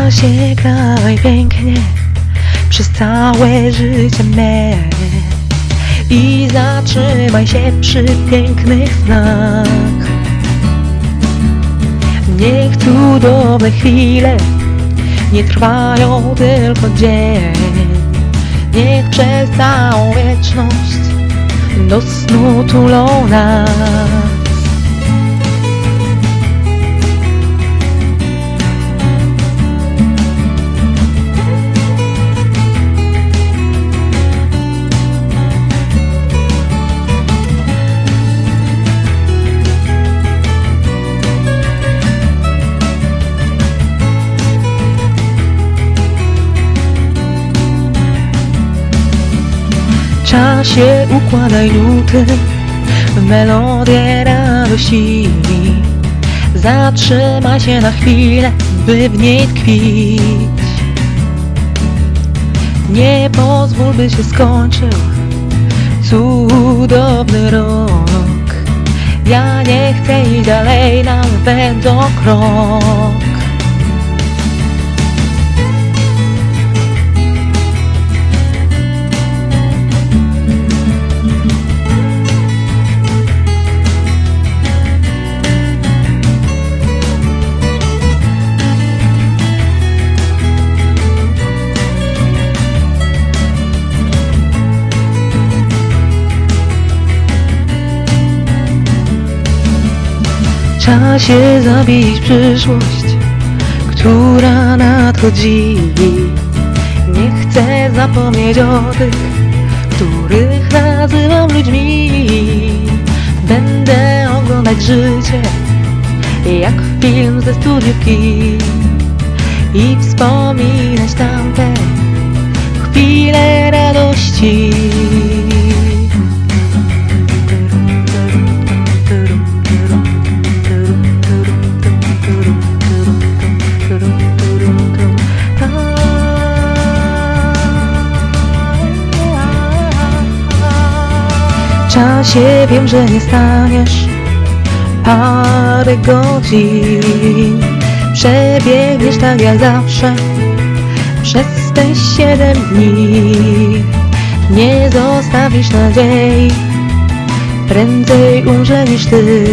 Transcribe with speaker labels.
Speaker 1: czasie graj pięknie przez całe życie me i zatrzymaj się przy pięknych snach. Niech cudowne chwile nie trwają tylko dzień. Niech przez całą wieczność do snu tulą nas. Czasie układaj nuty w melodię radości. Zatrzymaj się na chwilę, by w niej tkwić. Nie pozwól, by się skończył cudowny rok. Ja nie chcę iść dalej, nawet do krok. Czasie zabić przyszłość, która nadchodzi. Nie chcę zapomnieć o tych, których nazywam ludźmi. Będę oglądać życie, jak film ze studiówki i wspominać tamte chwile radości. Czasie wiem, że nie staniesz. Parę godzin Przebiegniesz tak jak zawsze. Przez te siedem dni. Nie zostawisz nadziei. Prędzej umrze niż ty